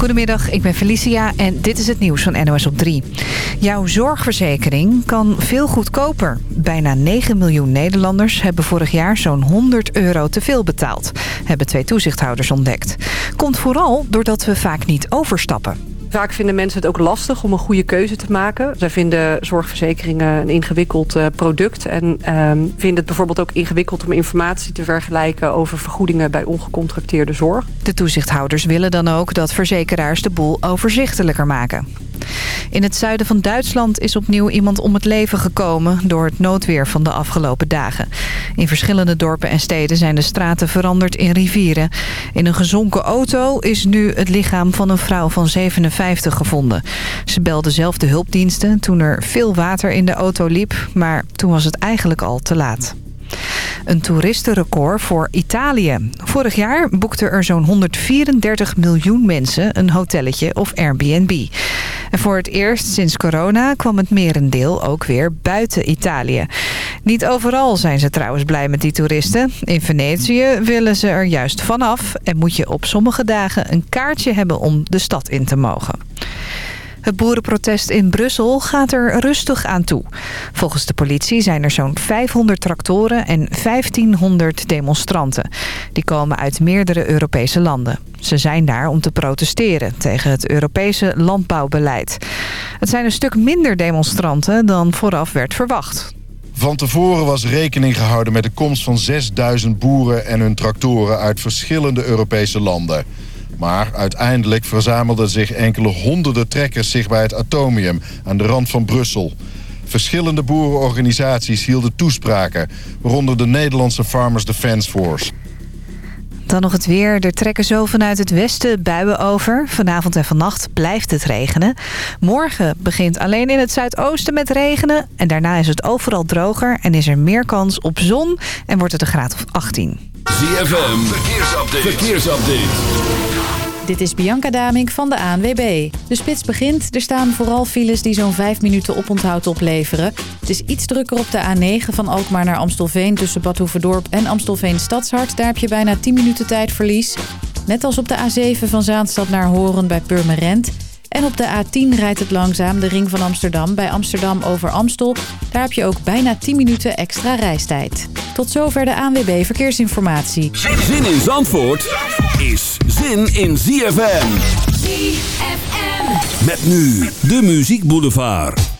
Goedemiddag, ik ben Felicia en dit is het nieuws van NOS op 3. Jouw zorgverzekering kan veel goedkoper. Bijna 9 miljoen Nederlanders hebben vorig jaar zo'n 100 euro te veel betaald. Hebben twee toezichthouders ontdekt. Komt vooral doordat we vaak niet overstappen. Vaak vinden mensen het ook lastig om een goede keuze te maken. Zij vinden zorgverzekeringen een ingewikkeld uh, product. En uh, vinden het bijvoorbeeld ook ingewikkeld om informatie te vergelijken... over vergoedingen bij ongecontracteerde zorg. De toezichthouders willen dan ook dat verzekeraars de boel overzichtelijker maken. In het zuiden van Duitsland is opnieuw iemand om het leven gekomen... door het noodweer van de afgelopen dagen. In verschillende dorpen en steden zijn de straten veranderd in rivieren. In een gezonken auto is nu het lichaam van een vrouw van 57 gevonden. Ze belde zelf de hulpdiensten toen er veel water in de auto liep... maar toen was het eigenlijk al te laat. Een toeristenrecord voor Italië. Vorig jaar boekten er zo'n 134 miljoen mensen een hotelletje of Airbnb. En voor het eerst sinds corona kwam het merendeel ook weer buiten Italië. Niet overal zijn ze trouwens blij met die toeristen. In Venetië willen ze er juist vanaf en moet je op sommige dagen een kaartje hebben om de stad in te mogen. Het boerenprotest in Brussel gaat er rustig aan toe. Volgens de politie zijn er zo'n 500 tractoren en 1500 demonstranten. Die komen uit meerdere Europese landen. Ze zijn daar om te protesteren tegen het Europese landbouwbeleid. Het zijn een stuk minder demonstranten dan vooraf werd verwacht. Van tevoren was rekening gehouden met de komst van 6000 boeren en hun tractoren uit verschillende Europese landen. Maar uiteindelijk verzamelden zich enkele honderden trekkers zich bij het atomium aan de rand van Brussel. Verschillende boerenorganisaties hielden toespraken, waaronder de Nederlandse Farmers Defence Force. Dan nog het weer. Er trekken zo vanuit het westen buien over. Vanavond en vannacht blijft het regenen. Morgen begint alleen in het zuidoosten met regenen. En daarna is het overal droger en is er meer kans op zon. En wordt het een graad of 18. ZFM, verkeersupdate. verkeersupdate. Dit is Bianca Damink van de ANWB. De spits begint. Er staan vooral files die zo'n 5 minuten oponthoud opleveren. Het is iets drukker op de A9 van Alkmaar naar Amstelveen... tussen Bad en Amstelveen Stadshart. Daar heb je bijna 10 minuten tijdverlies. Net als op de A7 van Zaanstad naar Horen bij Purmerend... En op de A10 rijdt het langzaam de ring van Amsterdam bij Amsterdam over Amstel. Daar heb je ook bijna 10 minuten extra reistijd. Tot zover de ANWB Verkeersinformatie. Zin in Zandvoort is zin in ZFM. ZFM. Met nu de Muziek Boulevard.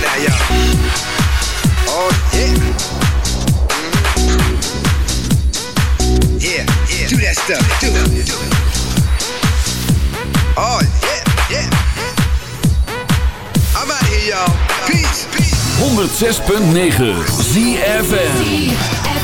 Now, y'all. Oh yeah. Stuff. Do it. Do it. Yeah, yeah. I'm out of here, y'all. Peace, peace. 106.9 ZFN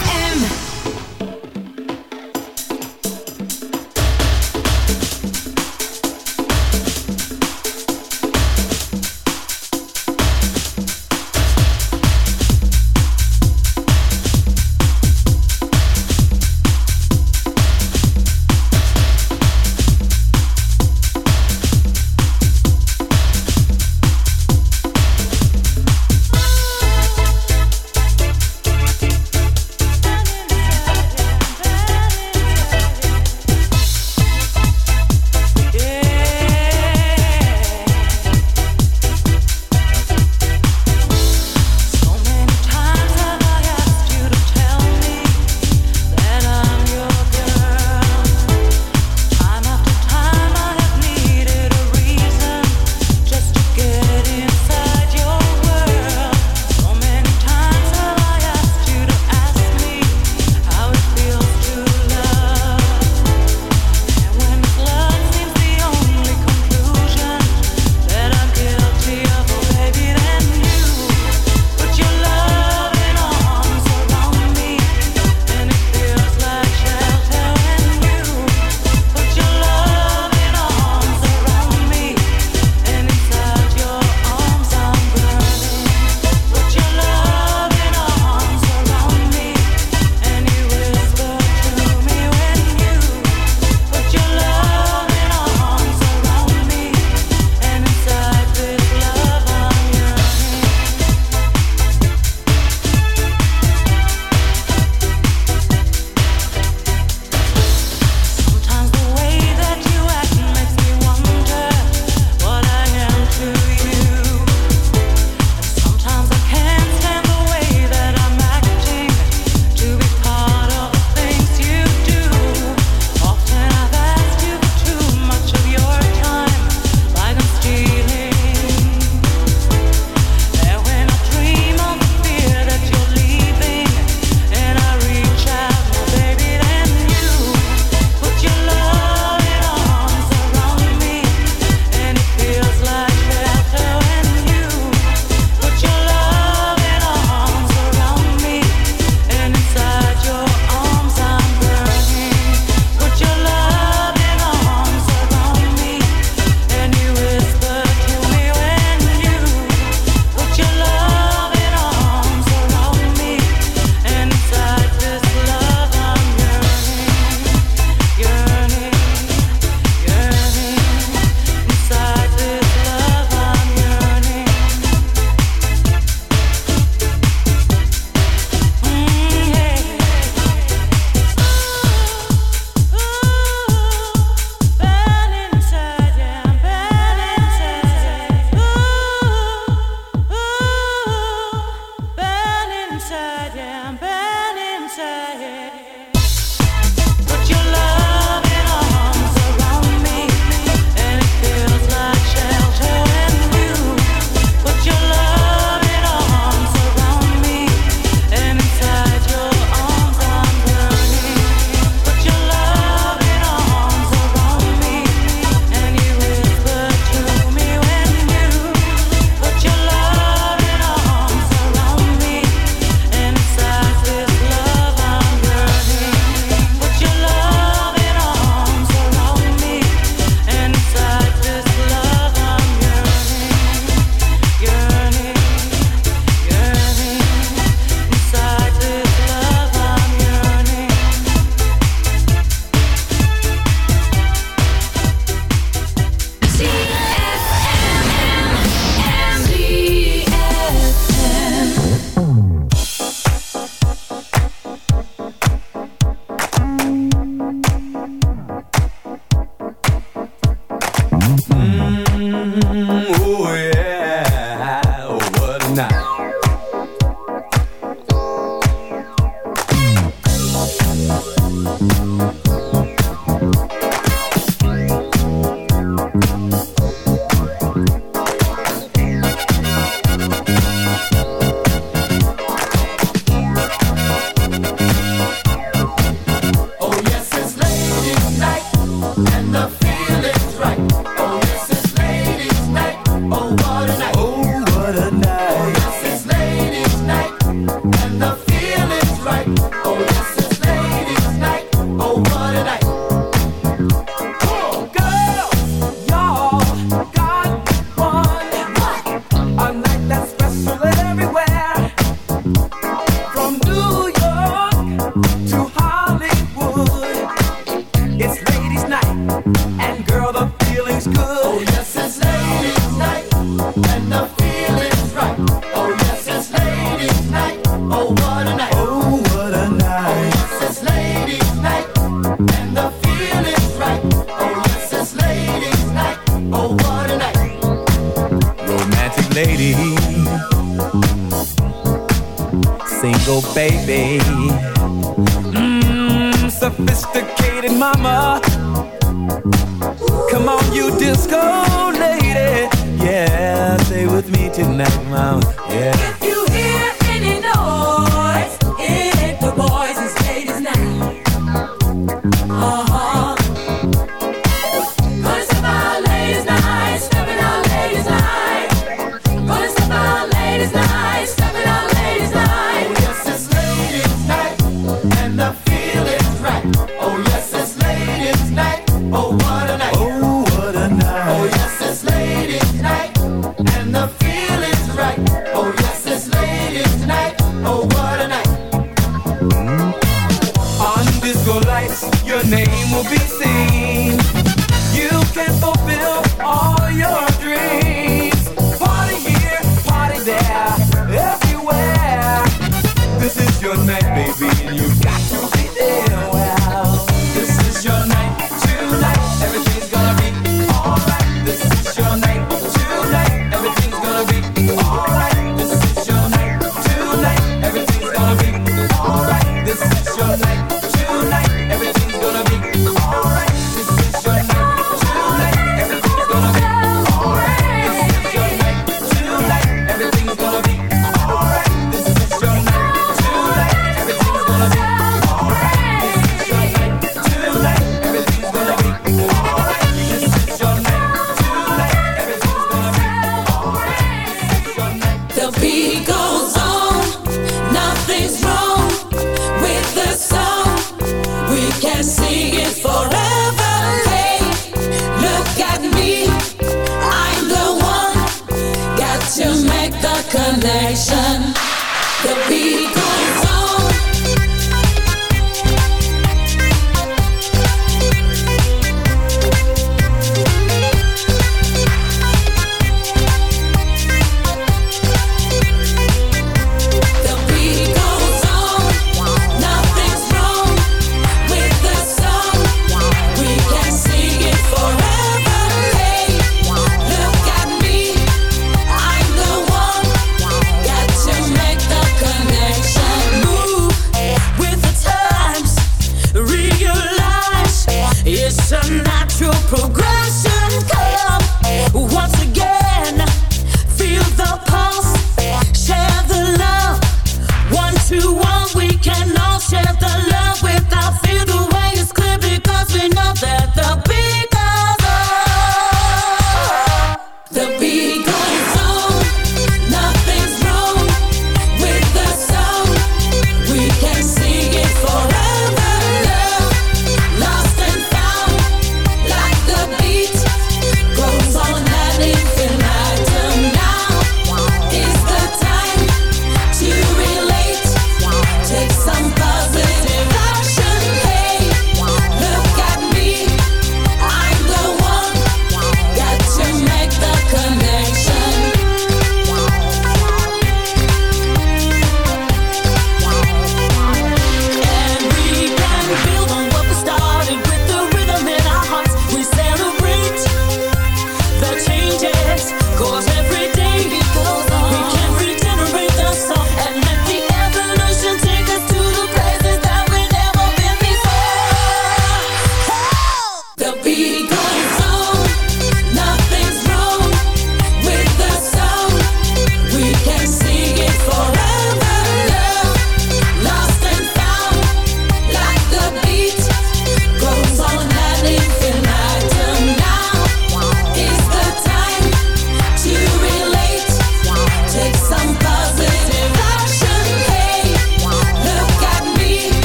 the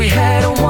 We had one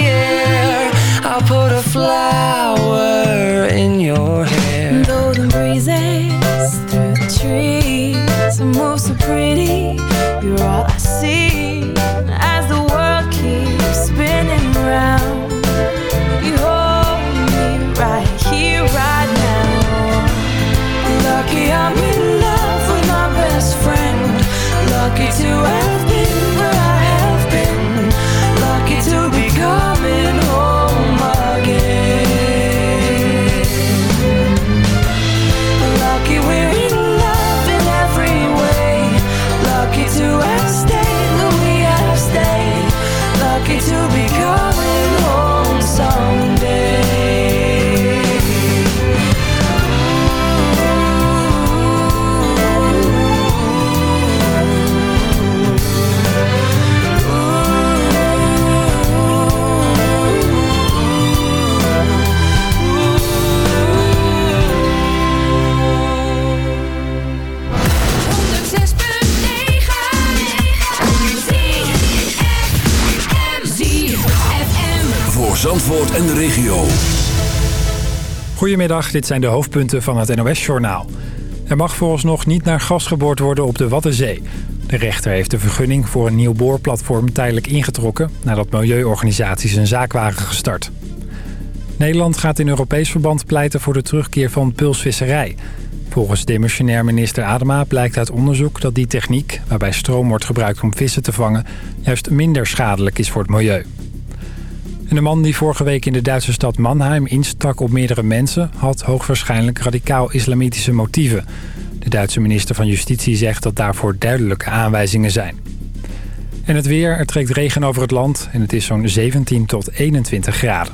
Zandvoort en de regio. Goedemiddag, dit zijn de hoofdpunten van het NOS-journaal. Er mag vooralsnog niet naar gas geboord worden op de Waddenzee. De rechter heeft de vergunning voor een nieuw boorplatform tijdelijk ingetrokken... nadat milieuorganisaties een zaak waren gestart. Nederland gaat in Europees verband pleiten voor de terugkeer van pulsvisserij. Volgens demissionair minister Adema blijkt uit onderzoek dat die techniek... waarbij stroom wordt gebruikt om vissen te vangen... juist minder schadelijk is voor het milieu. De man die vorige week in de Duitse stad Mannheim instak op meerdere mensen... had hoogwaarschijnlijk radicaal-islamitische motieven. De Duitse minister van Justitie zegt dat daarvoor duidelijke aanwijzingen zijn. En het weer, er trekt regen over het land en het is zo'n 17 tot 21 graden.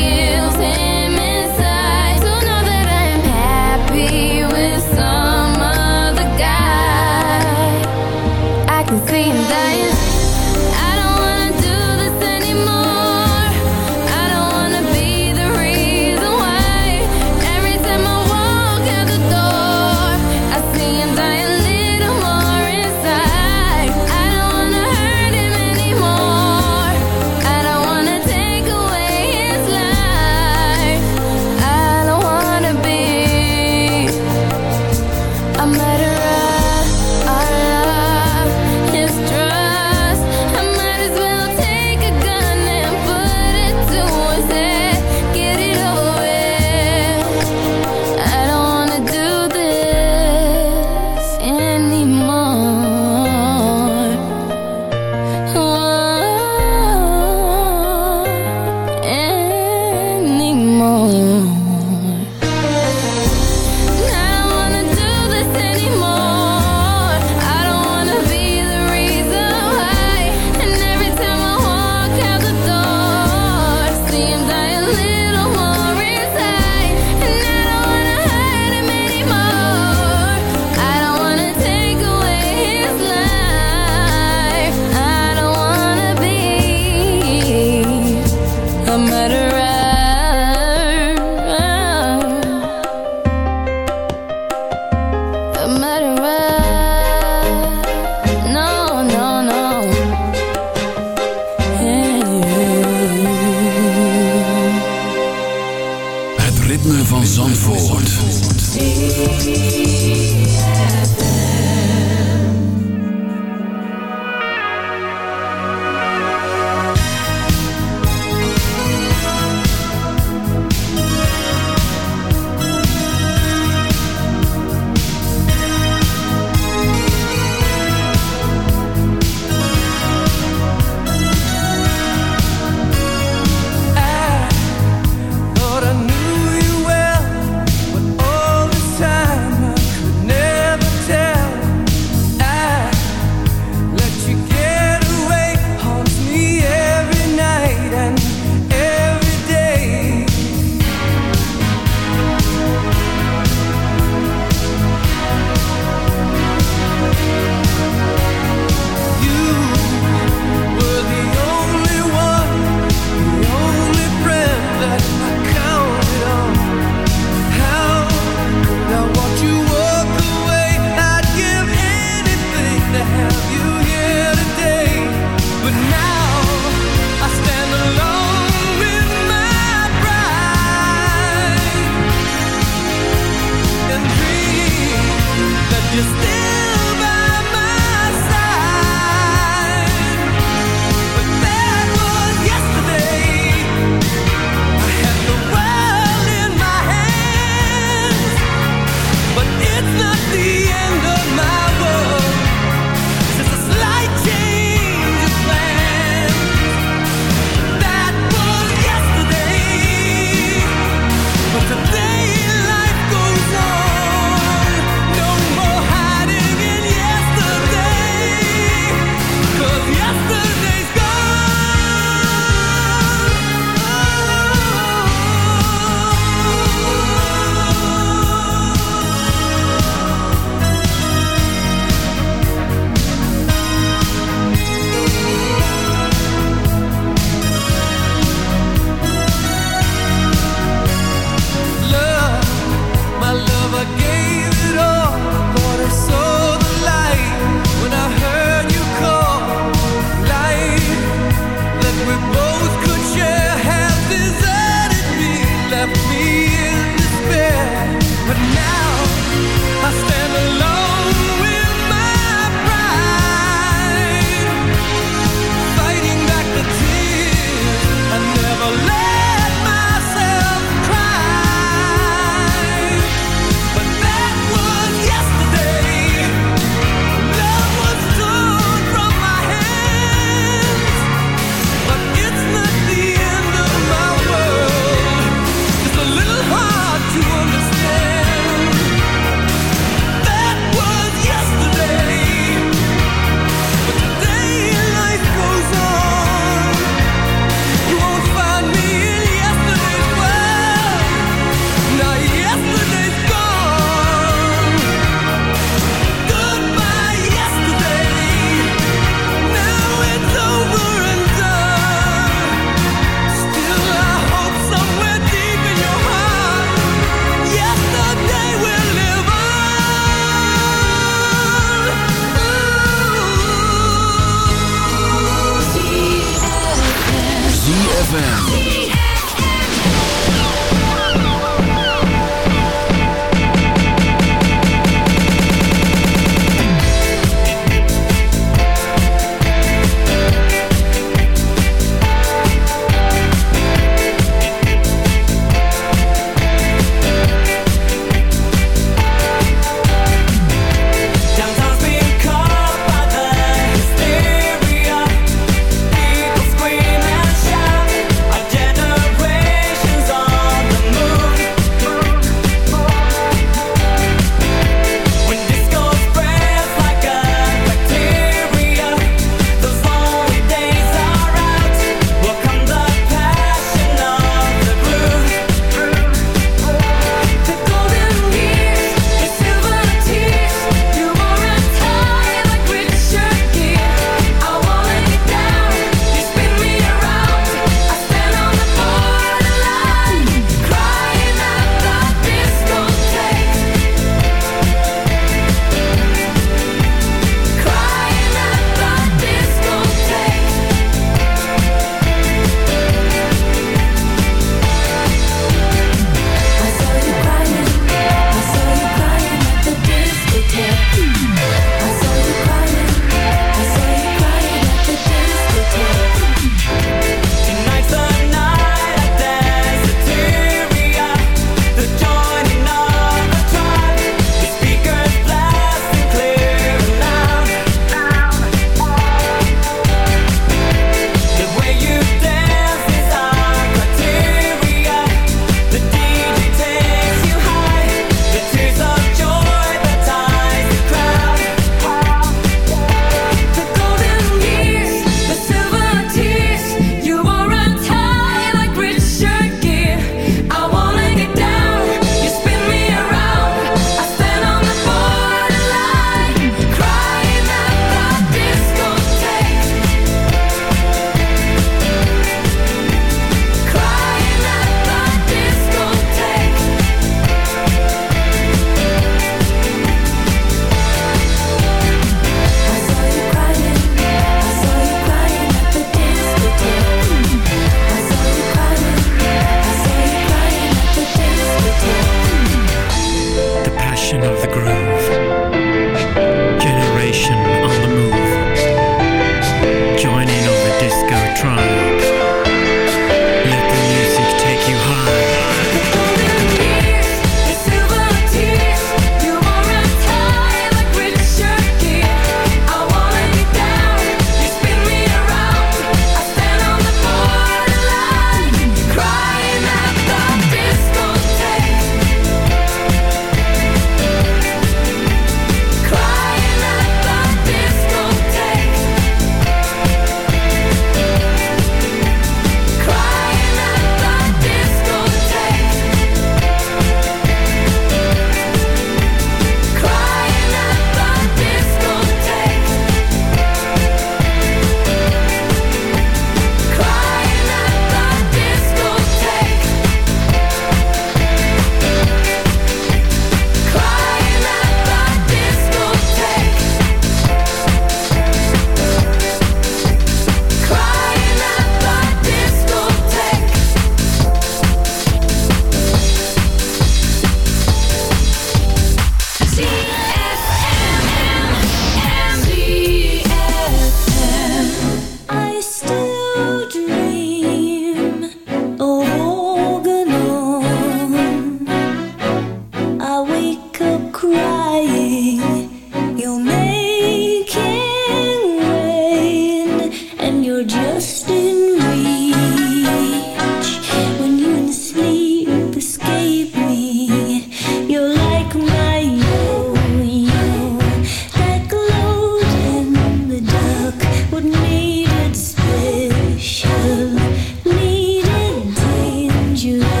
you.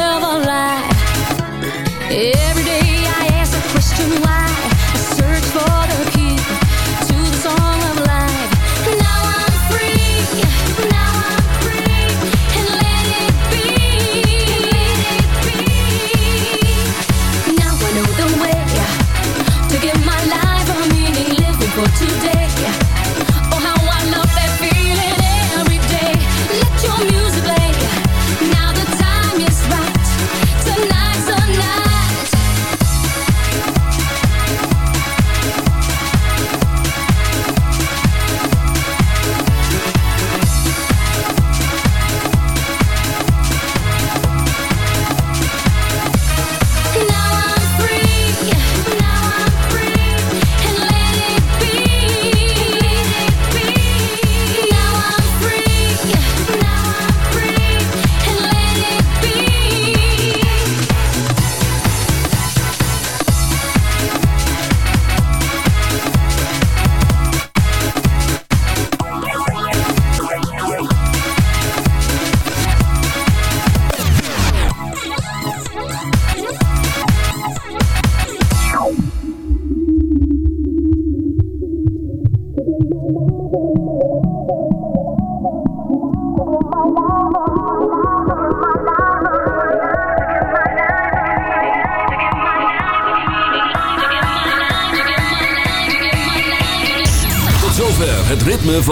love a lie. Yeah.